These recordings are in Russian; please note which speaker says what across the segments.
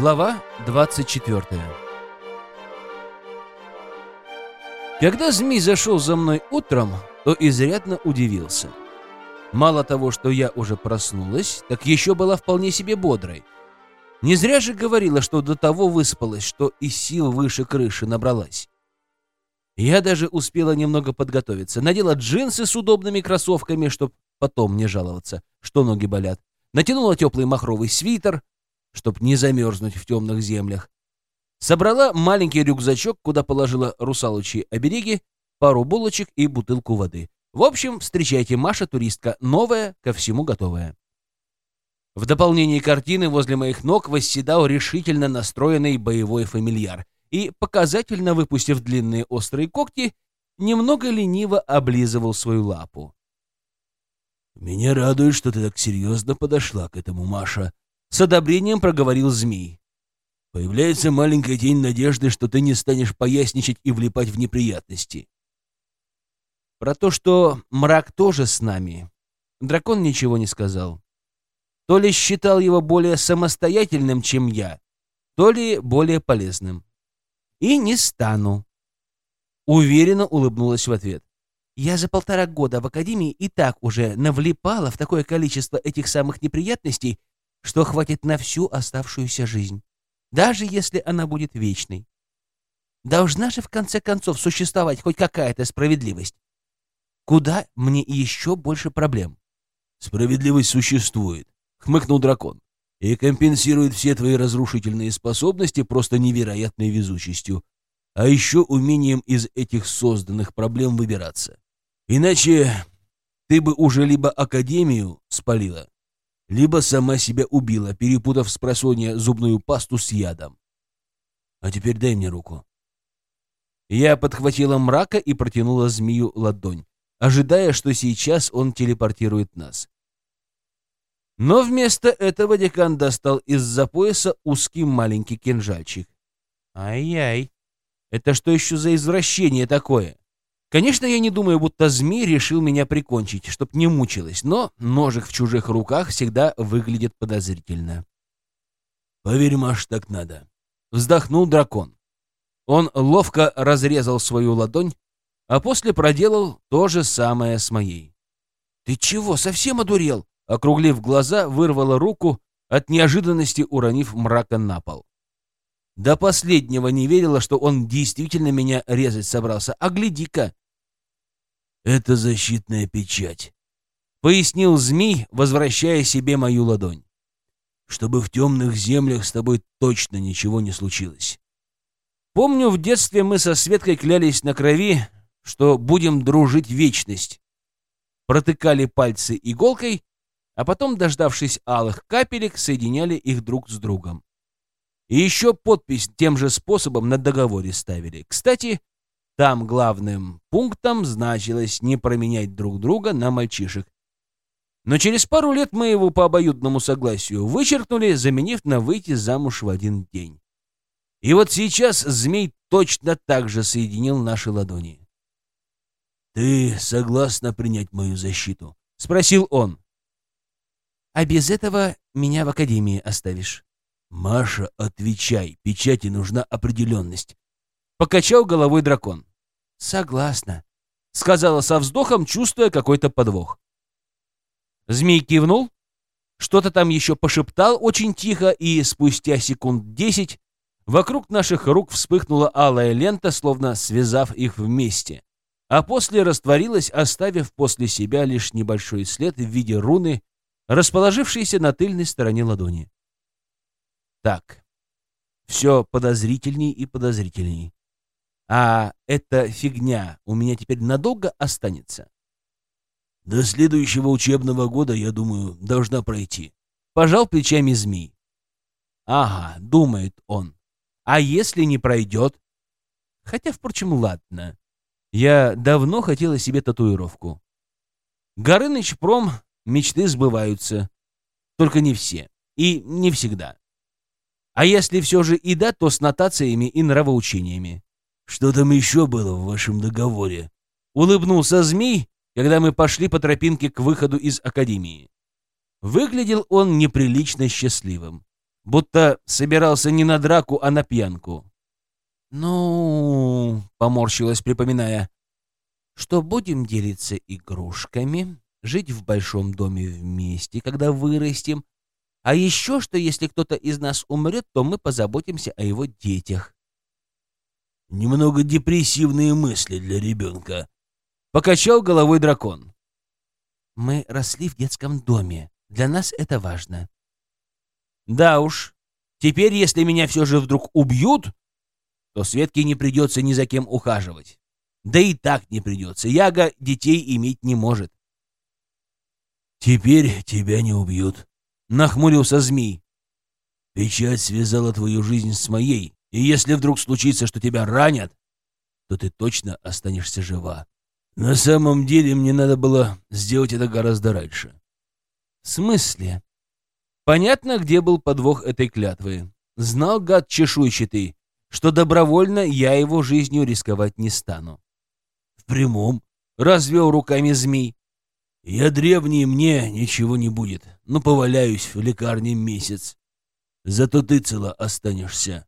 Speaker 1: Глава 24 Когда змей зашел за мной утром, то изрядно удивился. Мало того, что я уже проснулась, так еще была вполне себе бодрой. Не зря же говорила, что до того выспалась, что и сил выше крыши набралась. Я даже успела немного подготовиться. Надела джинсы с удобными кроссовками, чтоб потом не жаловаться, что ноги болят. Натянула теплый махровый свитер, чтоб не замерзнуть в темных землях. Собрала маленький рюкзачок, куда положила русалочьи обереги, пару булочек и бутылку воды. В общем, встречайте, Маша, туристка, новая, ко всему готовая. В дополнение картины возле моих ног восседал решительно настроенный боевой фамильяр и, показательно выпустив длинные острые когти, немного лениво облизывал свою лапу.
Speaker 2: «Меня радует, что ты так серьезно подошла к этому, Маша»,
Speaker 1: с одобрением проговорил змей.
Speaker 2: Появляется маленькая тень надежды, что ты не станешь поясничать и влипать в неприятности.
Speaker 1: Про то, что мрак тоже с нами, дракон ничего не сказал. То ли считал его более самостоятельным, чем я, то ли более полезным. И не стану. Уверенно улыбнулась в ответ. Я за полтора года в академии и так уже навлипала в такое количество этих самых неприятностей, что хватит на всю оставшуюся жизнь, даже если она будет вечной. Должна же в конце концов существовать хоть какая-то справедливость. Куда мне еще больше проблем?
Speaker 2: Справедливость существует, хмыкнул дракон, и компенсирует все твои разрушительные способности просто невероятной везучестью, а еще умением из этих созданных проблем выбираться. Иначе ты бы уже либо Академию спалила, либо сама себя убила, перепутав с просонья зубную пасту с ядом. А теперь дай мне руку. Я подхватила мрака и протянула змею ладонь, ожидая, что сейчас он телепортирует нас. Но вместо этого декан достал из-за пояса узкий маленький кинжальчик. Ай-яй, это что еще за извращение такое? Конечно, я не думаю, будто змей решил меня прикончить, чтоб не мучилась, но ножик в чужих руках всегда выглядит подозрительно. «Поверь, Маш, так надо», —
Speaker 1: вздохнул дракон. Он ловко разрезал свою ладонь, а после проделал то же самое с моей. «Ты чего, совсем одурел?» Округлив глаза, вырвала руку, от неожиданности уронив мрака на пол. До последнего не верила, что он действительно меня резать собрался. А гляди-ка,
Speaker 2: это защитная печать, —
Speaker 1: пояснил змей, возвращая себе мою ладонь.
Speaker 2: Чтобы в темных землях с тобой точно ничего не случилось.
Speaker 1: Помню, в детстве мы со Светкой клялись на крови, что будем дружить вечность. Протыкали пальцы иголкой, а потом, дождавшись алых капелек, соединяли их друг с другом. И еще подпись тем же способом на договоре ставили. Кстати, там главным пунктом значилось не променять друг друга на мальчишек. Но через пару лет мы его по обоюдному согласию вычеркнули, заменив на выйти замуж в один день. И вот сейчас змей точно так же соединил наши ладони.
Speaker 2: «Ты согласна принять мою защиту?»
Speaker 1: — спросил он. «А без этого меня в академии оставишь?»
Speaker 2: «Маша, отвечай, печати нужна определенность».
Speaker 1: Покачал головой дракон. «Согласна», — сказала со вздохом, чувствуя какой-то подвох. Змей кивнул, что-то там еще пошептал очень тихо, и спустя секунд десять вокруг наших рук вспыхнула алая лента, словно связав их вместе, а после растворилась, оставив после себя лишь небольшой след в виде руны, расположившейся на тыльной стороне ладони. Так, все подозрительней и подозрительней. А эта фигня у меня теперь надолго останется?
Speaker 2: До следующего учебного года, я думаю, должна пройти.
Speaker 1: Пожал плечами змей. Ага, думает он. А если не пройдет? Хотя, впрочем, ладно. Я давно хотела себе татуировку. Горыныч пром, мечты сбываются. Только не все. И не всегда. А если все же и да, то с нотациями и нравоучениями.
Speaker 2: Что там еще было в вашем договоре?
Speaker 1: Улыбнулся змей, когда мы пошли по тропинке к выходу из академии. Выглядел он неприлично счастливым. будто собирался не на драку, а на пьянку. «Ну...» — поморщилась, припоминая. «Что будем делиться игрушками, жить в большом доме вместе, когда вырастем, а еще что, если кто-то из нас умрет, то мы позаботимся о его детях».
Speaker 2: «Немного депрессивные мысли для ребенка», —
Speaker 1: покачал головой дракон.
Speaker 3: «Мы росли в детском доме. Для нас это важно».
Speaker 1: «Да уж. Теперь, если меня все же вдруг убьют, то Светке не придется ни за кем ухаживать. Да и так не придется. Яга детей иметь не может.
Speaker 2: «Теперь тебя не убьют», —
Speaker 1: нахмурился змей.
Speaker 2: «Печать связала твою жизнь с моей, и если вдруг случится, что тебя ранят, то ты точно останешься жива. На самом деле мне надо было сделать это гораздо раньше».
Speaker 1: «В смысле?» Понятно, где был подвох этой клятвы. Знал гад чешуйчатый, что добровольно я его жизнью рисковать не стану.
Speaker 2: В прямом,
Speaker 1: развел руками змей.
Speaker 2: Я древний, мне ничего не будет, но поваляюсь в лекарне месяц. Зато ты цела останешься.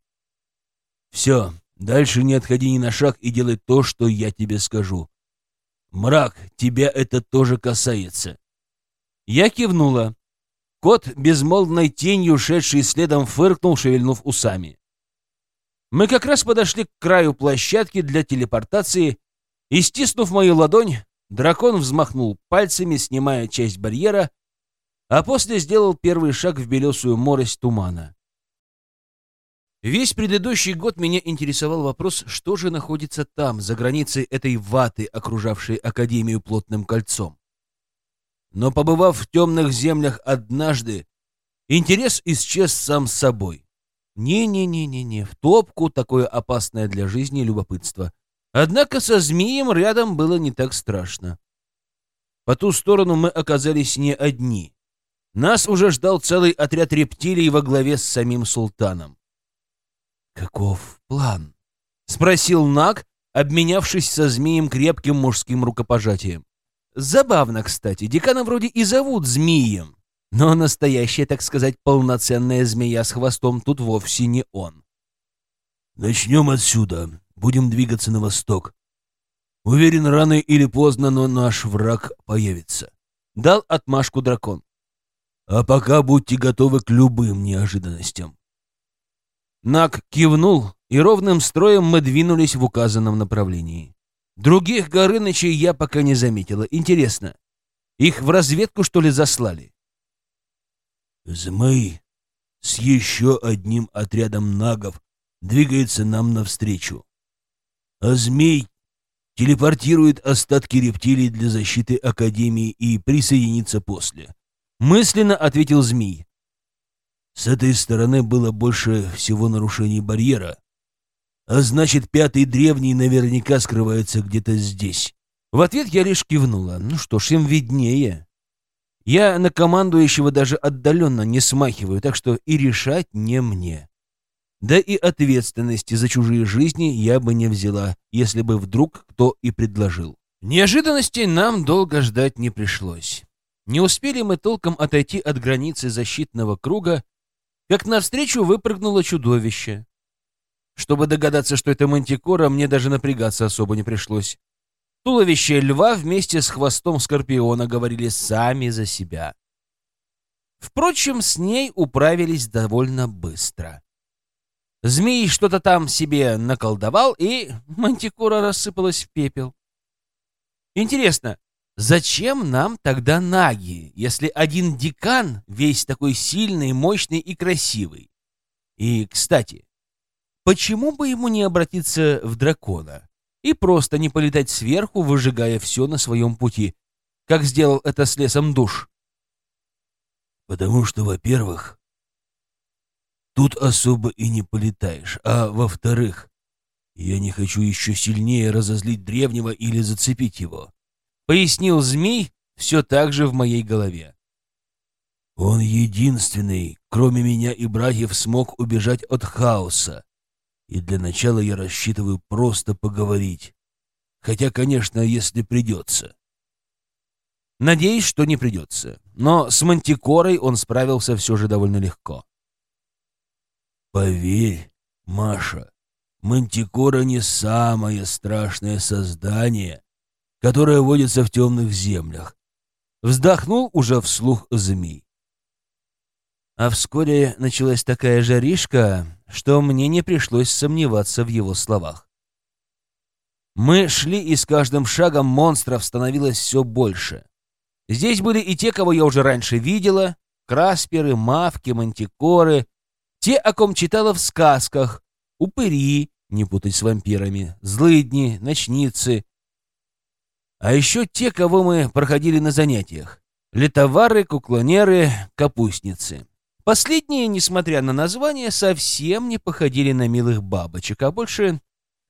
Speaker 2: Все, дальше не отходи ни на шаг и делай то, что я тебе скажу. Мрак, тебя это тоже касается.
Speaker 1: Я кивнула. Кот, безмолвной тенью, шедший следом, фыркнул, шевельнув усами. Мы как раз подошли к краю площадки для телепортации, и, стиснув мою ладонь, дракон взмахнул пальцами, снимая часть барьера, а после сделал первый шаг в белесую морось тумана. Весь предыдущий год меня интересовал вопрос, что же находится там, за границей этой ваты, окружавшей Академию плотным кольцом. Но побывав в темных землях однажды, интерес исчез сам собой. Не-не-не-не-не, в топку такое опасное для жизни любопытство. Однако со змеем рядом было не так страшно. По ту сторону мы оказались не одни. Нас уже ждал целый отряд рептилий во главе с самим султаном.
Speaker 2: «Каков план?»
Speaker 1: — спросил Наг, обменявшись со змеем крепким мужским рукопожатием. Забавно, кстати, декана вроде и зовут змеем. Но настоящая, так сказать, полноценная змея с хвостом тут вовсе не он.
Speaker 2: «Начнем отсюда. Будем двигаться на восток. Уверен, рано или поздно, но наш враг появится».
Speaker 1: Дал отмашку дракон.
Speaker 2: «А пока будьте готовы к любым неожиданностям».
Speaker 1: Нак кивнул, и ровным строем мы двинулись в указанном направлении. Других Горынычей я пока не заметила. Интересно, их в разведку, что ли, заслали?
Speaker 2: Змей с еще одним отрядом нагов двигается нам навстречу. А змей телепортирует остатки рептилий для защиты Академии и присоединится после. Мысленно ответил змей. С этой стороны было больше всего нарушений барьера. А значит, пятый древний наверняка скрывается где-то здесь.
Speaker 1: В ответ я лишь кивнула. Ну что ж, им виднее. Я на командующего даже отдаленно не смахиваю, так что и решать не мне. Да и ответственности за чужие жизни я бы не взяла, если бы вдруг кто и предложил. Неожиданностей нам долго ждать не пришлось. Не успели мы толком отойти от границы защитного круга, как навстречу выпрыгнуло чудовище. Чтобы догадаться, что это мантикора, мне даже напрягаться особо не пришлось. Туловище льва вместе с хвостом скорпиона говорили сами за себя. Впрочем, с ней управились довольно быстро. Змей что-то там себе наколдовал, и мантикора рассыпалась в пепел. Интересно, зачем нам тогда наги, если один декан весь такой сильный, мощный и красивый? И, кстати, почему бы ему не обратиться в дракона? и просто не полетать сверху, выжигая все на своем пути, как сделал это с лесом душ.
Speaker 2: Потому что, во-первых, тут особо и не полетаешь, а во-вторых, я не хочу еще сильнее разозлить древнего или зацепить его.
Speaker 1: Пояснил змей все так же в моей голове.
Speaker 2: Он единственный, кроме меня и братьев, смог убежать от хаоса. И для начала я рассчитываю просто поговорить. Хотя, конечно, если придется.
Speaker 1: Надеюсь, что не придется. Но с Мантикорой он справился все же довольно легко.
Speaker 2: Поверь, Маша, Мантикора не самое страшное создание, которое водится в темных землях. Вздохнул уже вслух змей.
Speaker 1: А вскоре началась такая жаришка, что мне не пришлось сомневаться в его словах. Мы шли, и с каждым шагом монстров становилось все больше. Здесь были и те, кого я уже раньше видела, красперы, мавки, мантикоры, те, о ком читала в сказках, упыри, не путать с вампирами, злыдни, ночницы. А еще те, кого мы проходили на занятиях. Летовары, куклонеры, капустницы. Последние, несмотря на название, совсем не походили на милых бабочек, а больше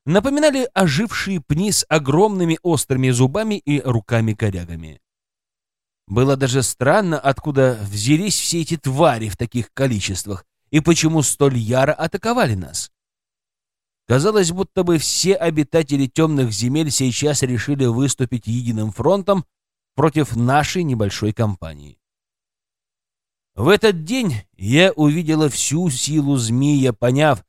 Speaker 1: напоминали ожившие пни с огромными острыми зубами и руками-корягами. Было даже странно, откуда взялись все эти твари в таких количествах и почему столь яро атаковали нас. Казалось, будто бы все обитатели темных земель сейчас решили выступить единым фронтом против нашей небольшой компании. В этот день я увидела всю силу змея, поняв,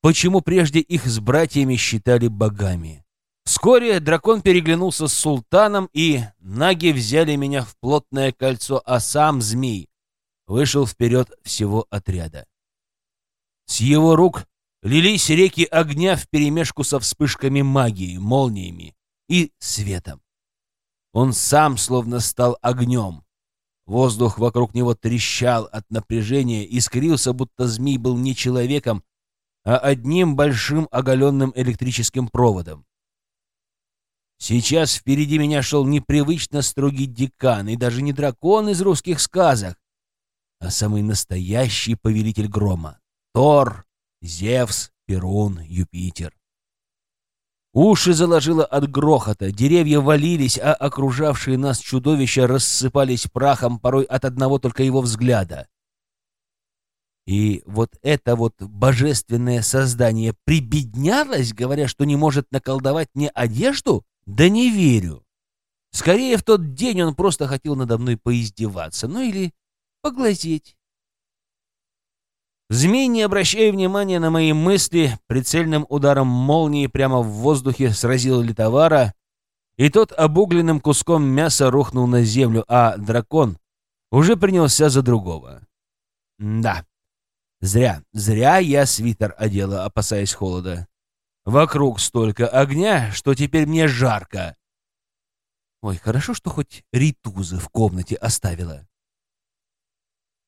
Speaker 1: почему прежде их с братьями считали богами. Вскоре дракон переглянулся с султаном, и наги взяли меня в плотное кольцо, а сам змей вышел вперед всего отряда. С его рук лились реки огня вперемешку со вспышками магии, молниями и светом. Он сам словно стал огнем. Воздух вокруг него трещал от напряжения, искрился, будто змей был не человеком, а одним большим оголенным электрическим проводом. Сейчас впереди меня шел непривычно строгий декан, и даже не дракон из русских сказок, а самый настоящий повелитель грома — Тор, Зевс, Перун, Юпитер. Уши заложило от грохота, деревья валились, а окружавшие нас чудовища рассыпались прахом порой от одного только его взгляда. И вот это вот божественное создание прибеднялось, говоря, что не может наколдовать мне одежду? Да не верю. Скорее, в тот день он просто хотел надо мной поиздеваться, ну или поглазеть. Змей, не обращая внимания на мои мысли, прицельным ударом молнии прямо в воздухе сразил литовара, и тот обугленным куском мяса рухнул на землю, а дракон уже принялся за другого. Да, зря, зря я свитер одела, опасаясь холода. Вокруг столько огня, что теперь мне жарко. Ой, хорошо, что хоть ритузы в комнате оставила.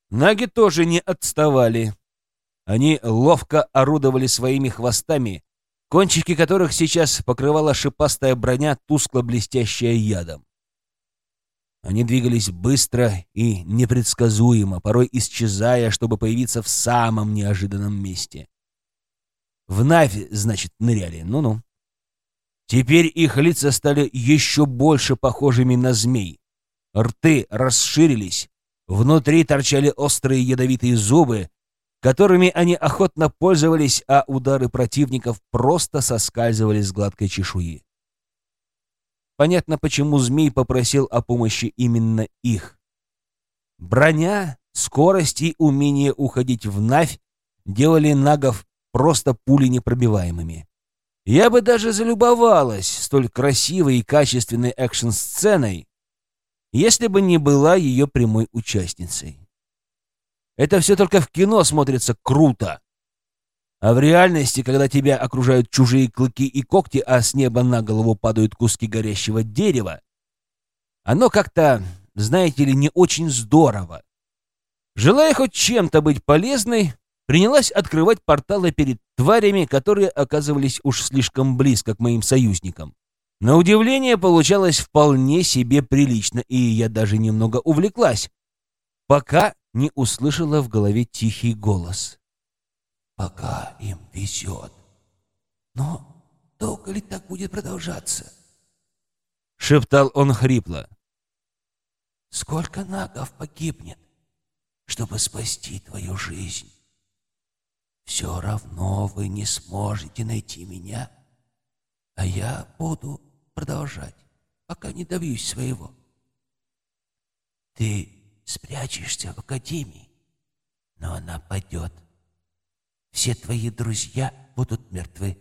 Speaker 1: Наги тоже не отставали. Они ловко орудовали своими хвостами, кончики которых сейчас покрывала шипастая броня, тускло блестящая ядом. Они двигались быстро и непредсказуемо, порой исчезая, чтобы появиться в самом неожиданном месте. В Навь, значит, ныряли, ну-ну. Теперь их лица стали еще больше похожими на змей. Рты расширились, внутри торчали острые ядовитые зубы, которыми они охотно пользовались, а удары противников просто соскальзывали с гладкой чешуи. Понятно, почему змей попросил о помощи именно их. Броня, скорость и умение уходить в Навь делали нагов просто пули непробиваемыми. Я бы даже залюбовалась столь красивой и качественной экшн-сценой, если бы не была ее прямой участницей. Это все только в кино смотрится круто. А в реальности, когда тебя окружают чужие клыки и когти, а с неба на голову падают куски горящего дерева, оно как-то, знаете ли, не очень здорово. Желая хоть чем-то быть полезной, принялась открывать порталы перед тварями, которые оказывались уж слишком близко к моим союзникам. На удивление получалось вполне себе прилично, и я даже немного увлеклась, пока не услышала в голове тихий голос.
Speaker 4: «Пока им везет. Но долго ли так будет продолжаться?»
Speaker 1: Шептал он хрипло.
Speaker 4: «Сколько нагов погибнет, чтобы спасти твою жизнь?» все равно вы не сможете найти меня, а я буду продолжать, пока не добьюсь своего. Ты спрячешься в академии, но она падет. все твои друзья будут мертвы.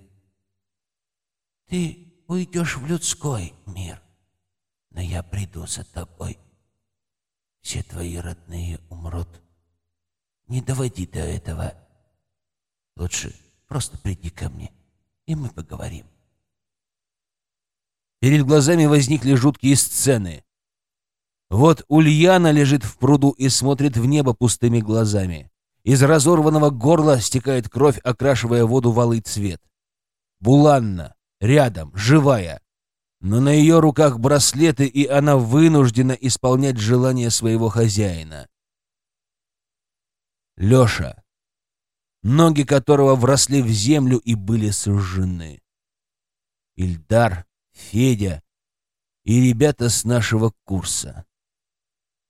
Speaker 4: Ты уйдешь в людской мир, но я приду за тобой. Все твои родные умрут. Не доводи до этого. Лучше просто приди ко мне, и мы поговорим.
Speaker 1: Перед глазами возникли жуткие сцены. Вот Ульяна лежит в пруду и смотрит в небо пустыми глазами. Из разорванного горла стекает кровь, окрашивая воду в алый цвет. Буланна, рядом, живая. Но на ее руках браслеты, и она вынуждена исполнять желание своего хозяина. Леша, ноги которого вросли в землю и были сожжены. Ильдар, Федя и ребята с нашего курса.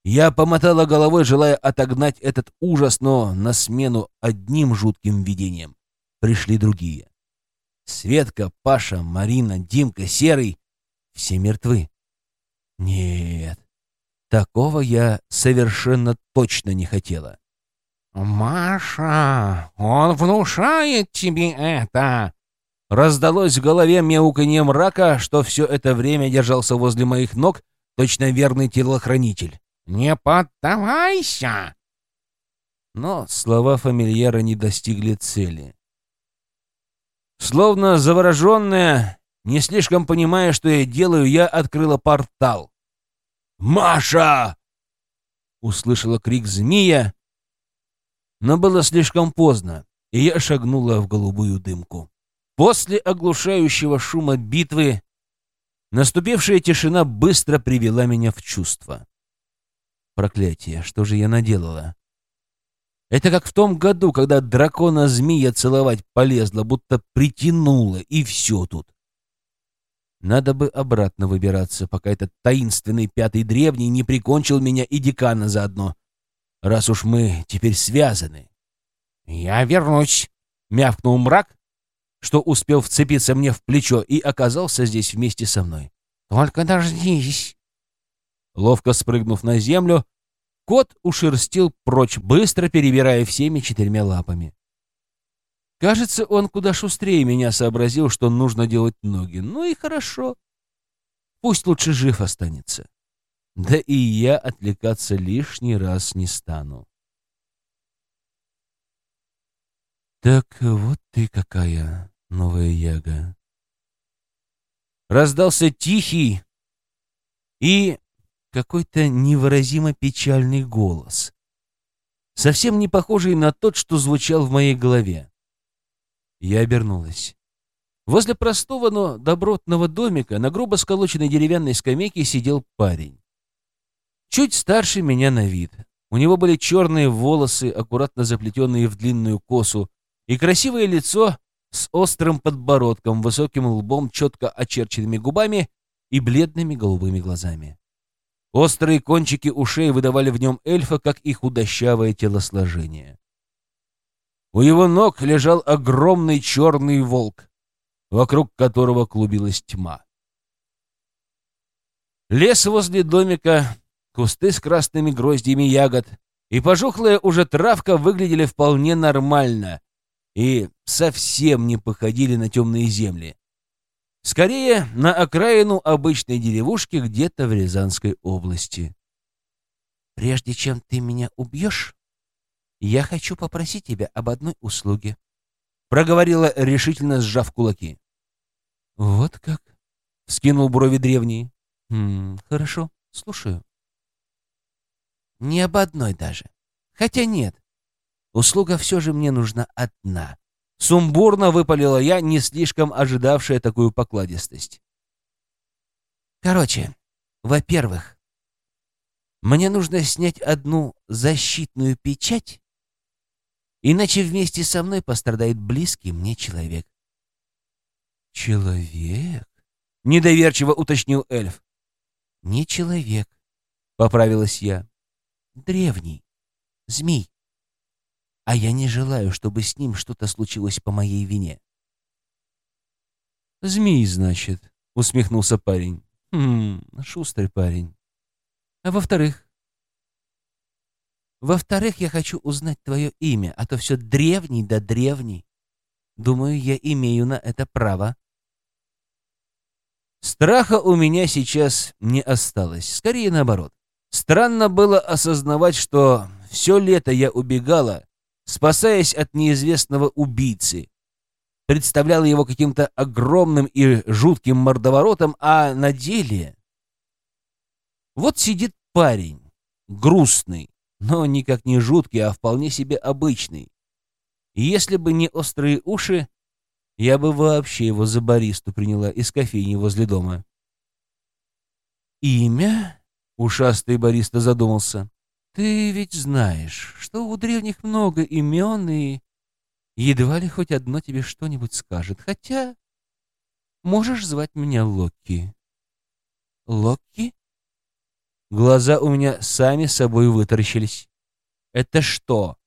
Speaker 1: Я помотала головой, желая отогнать этот ужас, но на смену одним жутким видением пришли другие. Светка, Паша, Марина, Димка, Серый — все мертвы. Нет, такого я совершенно точно не хотела.
Speaker 3: «Маша, он внушает тебе это!»
Speaker 1: Раздалось в голове мяуканье мрака, что все это время держался возле моих ног, точно верный телохранитель.
Speaker 3: «Не поддавайся!»
Speaker 1: Но слова фамильяра не достигли цели. Словно завороженная, не слишком понимая, что я делаю, я открыла портал. «Маша!» — услышала крик змея, но было слишком поздно, и я шагнула в голубую дымку. После оглушающего шума битвы наступившая тишина быстро привела меня в чувство. Проклятие, что же я наделала? Это как в том году, когда дракона-змея целовать полезла, будто притянула, и все тут. Надо бы обратно выбираться, пока этот таинственный пятый древний не прикончил меня и декана заодно, раз уж мы теперь связаны.
Speaker 3: «Я вернусь», —
Speaker 1: мявкнул мрак, что успел вцепиться мне в плечо и оказался здесь вместе со мной.
Speaker 3: «Только дождись».
Speaker 1: Ловко спрыгнув на землю, кот ушерстил прочь, быстро перебирая всеми четырьмя лапами. Кажется, он куда шустрее меня сообразил, что нужно делать ноги. Ну и хорошо. Пусть лучше жив останется. Да и я отвлекаться лишний раз не стану. Так вот ты какая новая яга. Раздался тихий и какой-то невыразимо печальный голос, совсем не похожий на тот, что звучал в моей голове. Я обернулась. Возле простого, но добротного домика на грубо сколоченной деревянной скамейке сидел парень. Чуть старше меня на вид. У него были черные волосы, аккуратно заплетенные в длинную косу, и красивое лицо с острым подбородком, высоким лбом, четко очерченными губами и бледными голубыми глазами. Острые кончики ушей выдавали в нем эльфа, как и худощавое телосложение. У его ног лежал огромный черный волк, вокруг которого клубилась тьма. Лес возле домика, кусты с красными гроздьями ягод и пожухлая уже травка выглядели вполне нормально и совсем не походили на темные земли. Скорее, на окраину обычной деревушки где-то в Рязанской области.
Speaker 3: «Прежде чем ты меня убьешь, я хочу попросить тебя об одной услуге», —
Speaker 1: проговорила, решительно сжав кулаки. «Вот как?» — скинул брови древний. «Хм, хорошо, слушаю».
Speaker 3: «Не об одной даже. Хотя нет. Услуга все же мне нужна одна.
Speaker 1: Сумбурно выпалила я, не слишком ожидавшая такую покладистость.
Speaker 3: Короче, во-первых, мне нужно снять одну защитную печать, иначе вместе со мной пострадает близкий мне человек.
Speaker 1: «Человек?» — недоверчиво уточнил эльф.
Speaker 3: «Не человек», —
Speaker 1: поправилась я.
Speaker 3: «Древний. Змей а я не желаю, чтобы с ним что-то случилось по моей вине.
Speaker 1: «Змей, значит», — усмехнулся парень. «Хм, шустрый парень. А во-вторых?»
Speaker 3: Во-вторых, я хочу узнать твое имя, а то все древний да древний. Думаю, я имею на это право.
Speaker 1: Страха у меня сейчас не осталось, скорее наоборот. Странно было осознавать, что все лето я убегала, спасаясь от неизвестного убийцы. Представляла его каким-то огромным и жутким мордоворотом, а на деле... Вот сидит парень, грустный, но никак не жуткий, а вполне себе обычный. Если бы не острые уши, я бы вообще его за баристу приняла из кофейни возле дома.
Speaker 3: «Имя?»
Speaker 1: — ушастый бариста задумался.
Speaker 3: «Ты ведь знаешь, что у древних много имен, и едва ли хоть одно тебе что-нибудь скажет. Хотя можешь звать меня Локи».
Speaker 1: «Локи?» Глаза у меня сами собой вытаращились. «Это что,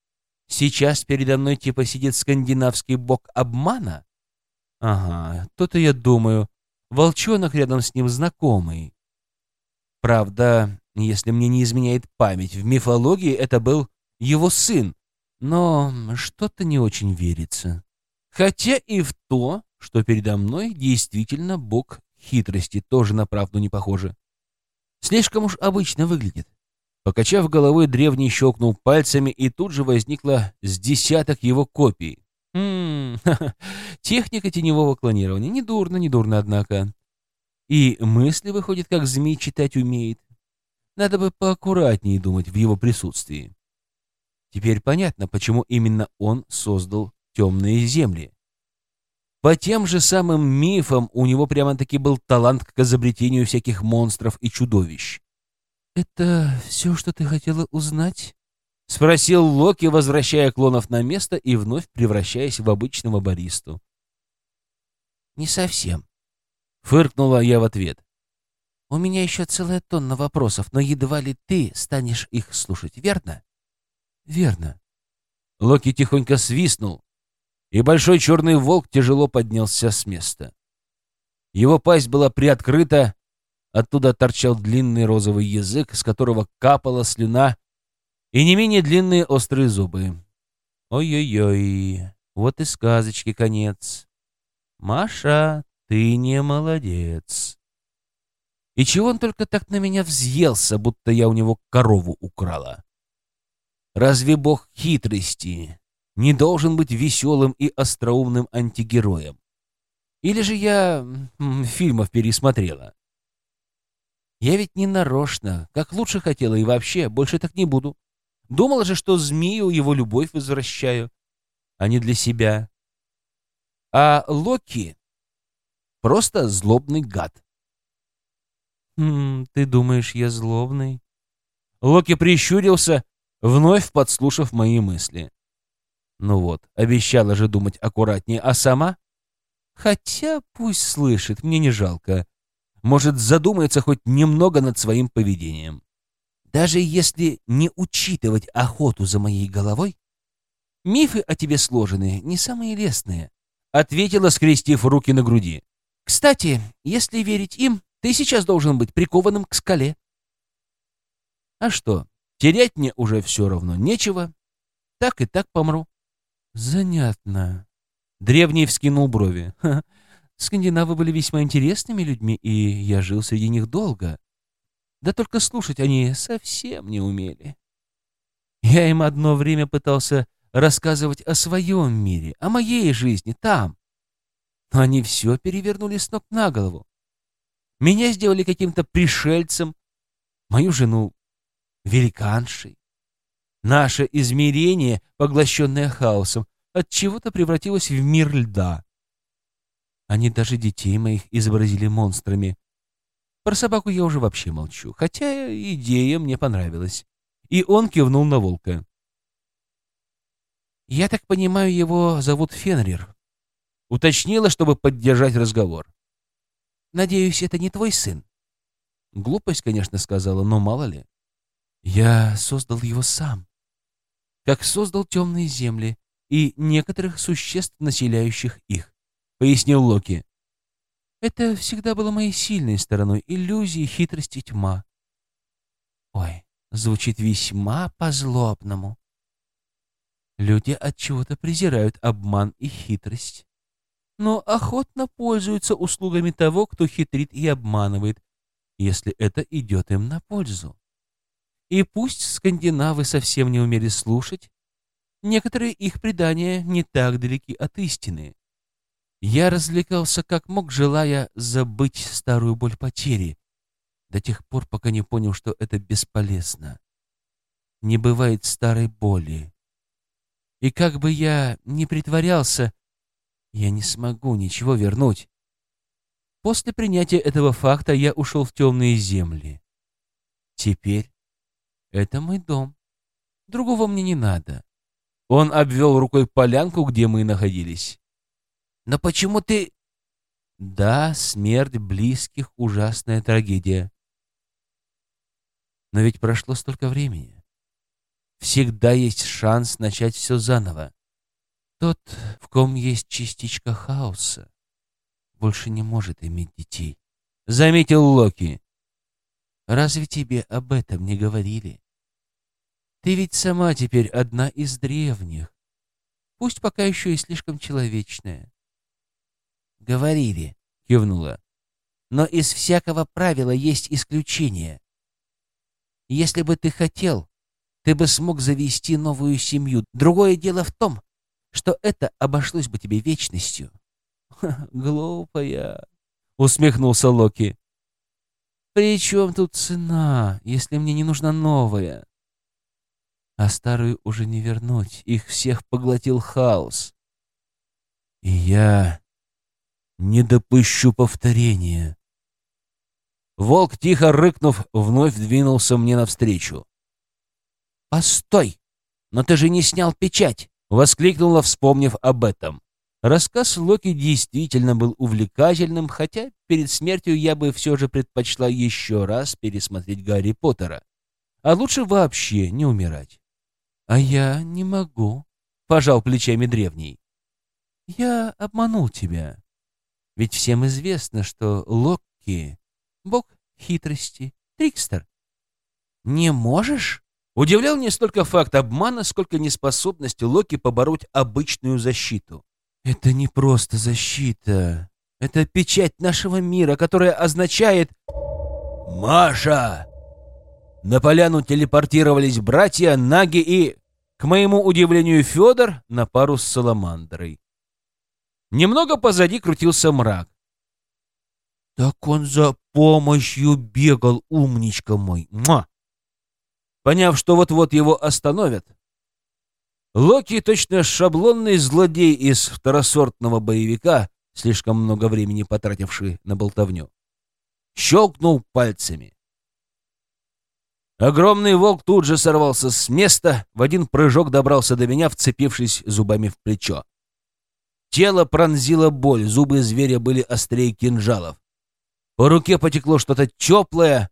Speaker 1: сейчас передо мной типа сидит скандинавский бог обмана?» Ага, то-то я думаю. Волчонок рядом с ним знакомый. Правда, если мне не изменяет память, в мифологии это был его сын. Но что-то не очень верится. Хотя и в то, что передо мной действительно бог хитрости, тоже на правду не похоже. Слишком уж обычно выглядит. Покачав головой, древний щелкнул пальцами, и тут же возникло с десяток его копий. М техника теневого клонирования. Недурно, недурно, однако. И мысли, выходит, как змей читать умеет. Надо бы поаккуратнее думать в его присутствии. Теперь понятно, почему именно он создал темные земли. По тем же самым мифам у него прямо-таки был талант к изобретению всяких монстров и чудовищ.
Speaker 3: «Это все, что ты хотела узнать?»
Speaker 1: — спросил Локи, возвращая клонов на место и вновь превращаясь в обычного баристу.
Speaker 3: «Не совсем», —
Speaker 1: фыркнула я в ответ.
Speaker 3: «У меня еще целая тонна вопросов, но едва ли ты станешь их слушать, верно?»
Speaker 1: «Верно». Локи тихонько свистнул, и большой черный волк тяжело поднялся с места. Его пасть была приоткрыта, оттуда торчал длинный розовый язык, с которого капала слюна, и не менее длинные острые зубы. Ой-ой-ой, вот и сказочки конец. Маша, ты не молодец. И чего он только так на меня взъелся, будто я у него корову украла? Разве бог хитрости не должен быть веселым и остроумным антигероем? Или же я фильмов пересмотрела? Я ведь не нарочно, как лучше хотела и вообще, больше так не буду. Думала же, что змею его любовь возвращаю, а не для себя. А Локи просто злобный гад.
Speaker 3: «Хм, ты думаешь, я злобный?»
Speaker 1: Локи прищурился, вновь подслушав мои мысли. Ну вот, обещала же думать аккуратнее, а сама? Хотя пусть слышит, мне не жалко. Может, задумается хоть немного над своим поведением. Даже если не учитывать охоту за моей головой, мифы о тебе сложены, не самые лестные, — ответила, скрестив руки на груди. Кстати, если верить им, ты сейчас должен быть прикованным к скале. А что, терять мне уже все равно нечего. Так и так помру.
Speaker 3: Занятно.
Speaker 1: Древний вскинул брови.
Speaker 3: Ха, скандинавы были весьма интересными людьми, и я жил среди них долго. Да только слушать они совсем не умели. Я им одно время пытался рассказывать о своем мире, о моей жизни там. Но они все перевернули с ног на голову. Меня сделали каким-то пришельцем, мою жену — великаншей. Наше измерение, поглощенное хаосом, от чего-то превратилось в мир льда. Они даже детей моих изобразили монстрами, про собаку я уже вообще молчу, хотя идея мне понравилась. И он кивнул на волка. «Я так понимаю, его зовут Фенрир», — уточнила, чтобы поддержать разговор. «Надеюсь, это не твой сын?» Глупость, конечно, сказала, но мало ли. Я создал его сам, как создал темные земли и некоторых существ, населяющих их, — пояснил Локи. Это всегда было моей сильной стороной — иллюзии, хитрость и тьма. Ой, звучит весьма по-злобному. Люди от чего-то презирают обман и хитрость, но охотно пользуются услугами того, кто хитрит и обманывает, если это идет им на пользу. И пусть скандинавы совсем не умели слушать, некоторые их предания не так далеки от истины. Я развлекался как мог, желая забыть старую боль потери, до тех пор, пока не понял, что это бесполезно. Не бывает старой боли. И как бы я ни притворялся, я не смогу ничего вернуть. После принятия этого факта я ушел в темные земли. Теперь это мой дом. Другого мне не надо. Он обвел рукой полянку, где мы находились. Но почему ты... Да, смерть близких — ужасная трагедия. Но ведь прошло столько времени. Всегда есть шанс начать все заново. Тот, в ком есть частичка хаоса, больше не может иметь детей. Заметил Локи. Разве тебе об этом не говорили? Ты ведь сама теперь одна из древних, пусть пока еще и слишком человечная. Говорили, кивнула. Но из всякого правила есть исключение. Если бы ты хотел, ты бы смог завести новую семью. Другое дело в том, что это обошлось бы тебе вечностью. «Глупая!» — усмехнулся Локи. «При чем тут цена, если мне не нужна новая?» А старую уже не вернуть, их всех поглотил хаос. И я не допущу повторения. Волк, тихо рыкнув, вновь двинулся мне навстречу. «Постой! Но ты же не снял печать!» — воскликнула, вспомнив об этом. Рассказ Локи действительно был увлекательным, хотя перед смертью я бы все же предпочла еще раз пересмотреть Гарри Поттера. А лучше вообще не умирать. «А я не могу», — пожал плечами древний. «Я обманул тебя. Ведь всем известно, что Локки — бог хитрости, трикстер. Не можешь?» Удивлял не столько факт обмана, сколько неспособность Локи побороть обычную защиту. Это не просто защита. Это печать нашего мира, которая означает... «Маша!» На поляну телепортировались братья Наги и, к моему удивлению, Федор на пару с Саламандрой. Немного позади крутился мрак. «Так он за помощью бегал, умничка мой!» Муа! Поняв, что вот-вот его остановят, Локи, точно шаблонный злодей из второсортного боевика, слишком много времени потративший на болтовню, щелкнул пальцами. Огромный волк тут же сорвался с места, в один прыжок добрался до меня, вцепившись зубами в плечо. Тело пронзило боль, зубы зверя были острее кинжалов. По руке потекло что-то теплое,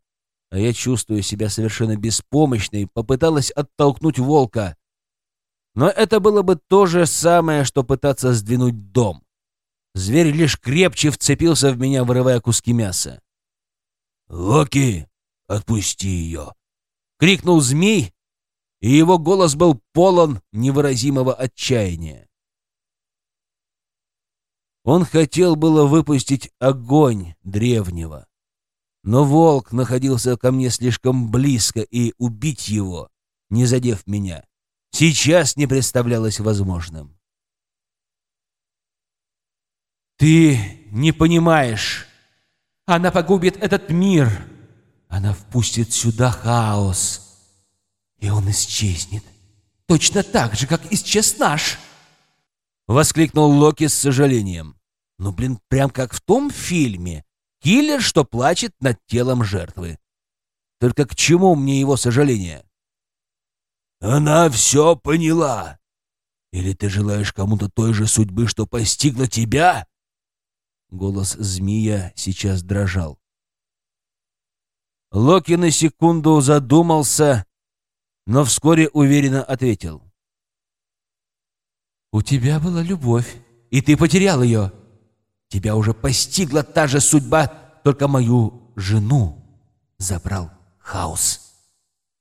Speaker 3: а я, чувствую себя совершенно беспомощной, попыталась оттолкнуть волка. Но это было бы то же самое, что пытаться сдвинуть дом. Зверь лишь крепче вцепился в меня, вырывая куски мяса. «Локи, отпусти ее!» — крикнул змей, и его голос был полон невыразимого отчаяния. Он хотел было выпустить огонь древнего, но волк находился ко мне слишком близко, и убить его, не задев меня, сейчас не представлялось возможным. «Ты не понимаешь. Она погубит этот мир. Она впустит сюда хаос, и он исчезнет. Точно так же, как исчез наш!» Воскликнул Локи с сожалением. «Ну, блин, прям как в том фильме. Киллер, что плачет над телом жертвы. Только к чему мне его сожаление?» Она все поняла. Или ты желаешь кому-то той же судьбы, что постигла тебя? Голос змея сейчас дрожал. Локи на секунду задумался, но вскоре уверенно ответил. «У тебя была любовь, и ты потерял ее. Тебя уже постигла та же судьба, только мою жену забрал хаос».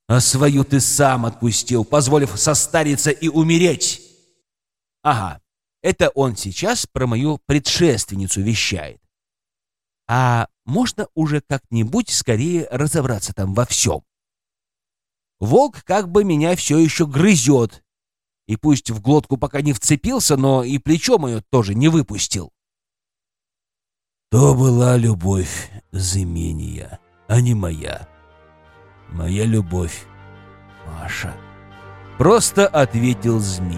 Speaker 1: А свою ты сам отпустил, позволив состариться и умереть. Ага, это он сейчас про мою предшественницу вещает. А можно уже как-нибудь скорее разобраться там во всем. Волк как бы меня все еще грызет. И пусть в глотку пока не вцепился, но и плечо мое тоже не выпустил.
Speaker 2: То была любовь Зымения, а не моя. Моя любовь, Маша.
Speaker 1: Просто ответил змей.